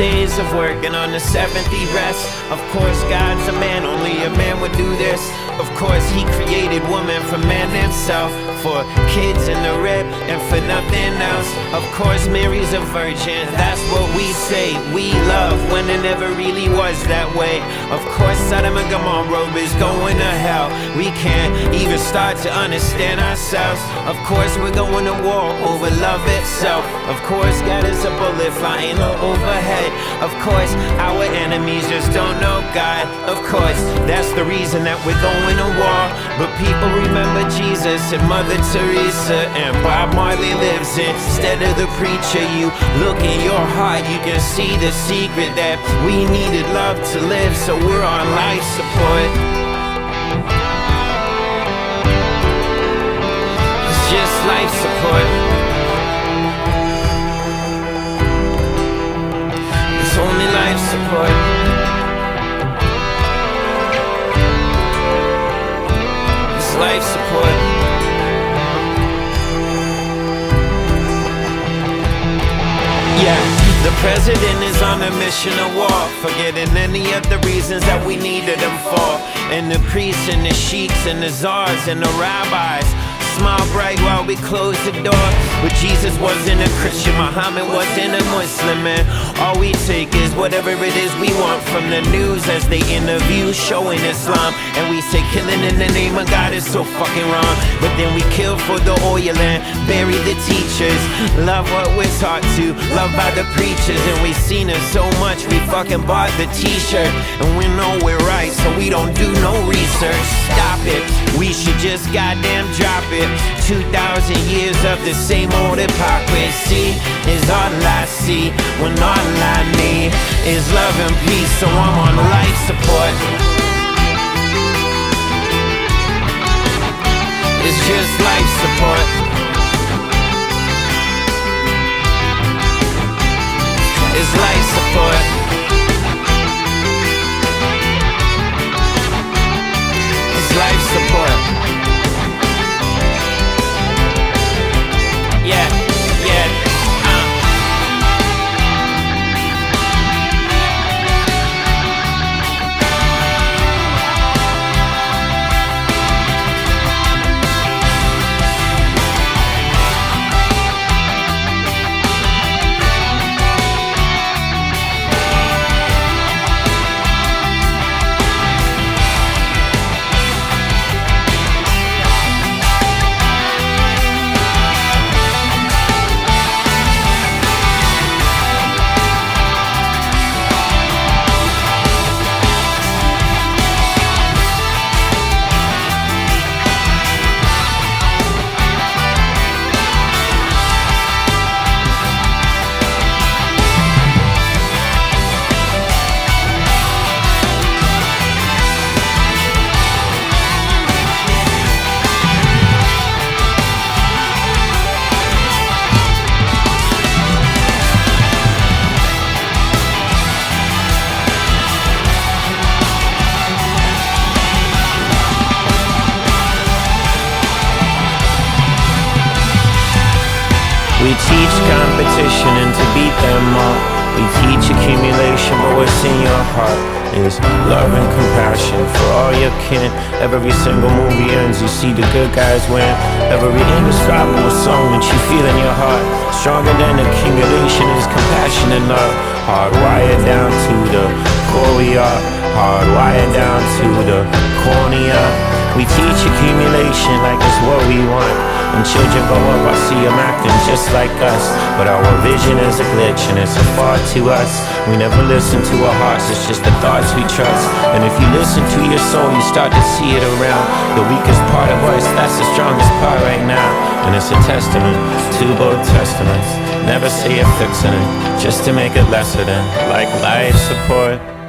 days of work, and on the seventh he rests. Of course, God's a man, woman from man himself for kids in the rib and for nothing else. Of course, Mary's a virgin, that's what we say. We love when it never really was that way. Of course, Sodom and Gomorrah is going to hell. We can't even start to understand ourselves. Of course, we're going to war over love itself. Of course, God is a bullet flying overhead. Of course, our enemies just don't know God. Of course, that's the reason that we're going to war. But people remember Jesus and Mother Teresa and Bob Marley lives instead of the preacher. You look in your heart, you can see the secret that we needed love to live, so we're on life support. It's just life support. It's only life support. Yeah, the president is on a mission of war, forgetting any of the reasons that we needed him for. And the priests and the sheiks and the czars and the rabbis smile bright while we close the door. But Jesus wasn't a Christian, Muhammad wasn't a Muslim, man. All we take is whatever it is we want from the news as they interview showing Islam. And we say killing in the name of God is so fucking wrong. But then we kill for the oil and bury the teachers. Love what we're taught to, love by the preachers. And we've seen it so much, we fucking bought the t-shirt. And we know we're right, so we don't do no research. Stop it, we should just goddamn drop it. 2,000 years of the same old hypocrisy is all I see when all I need is love and peace. So I'm on life support. It's just life support. It's life support. We teach competition and to beat them up. We teach accumulation, but what's in your heart is love and compassion for all your kin. Every single movie ends, you see the good guys win. Every indescribable song that you feel in your heart, stronger than accumulation is compassion and love. Hardwired down to the core we are, hardwired down to the cornea. We teach accumulation like it's what we want. When children grow up, I see them acting just like us. But our vision is a glitch and it's a far to us. We never listen to our hearts, it's just the thoughts we trust. And if you listen to your soul, you start to see it around. The weakest part of us, that's the strongest part right now. And it's a testament to both testaments. Never say you're fixing it, just to make it lesser than like life support.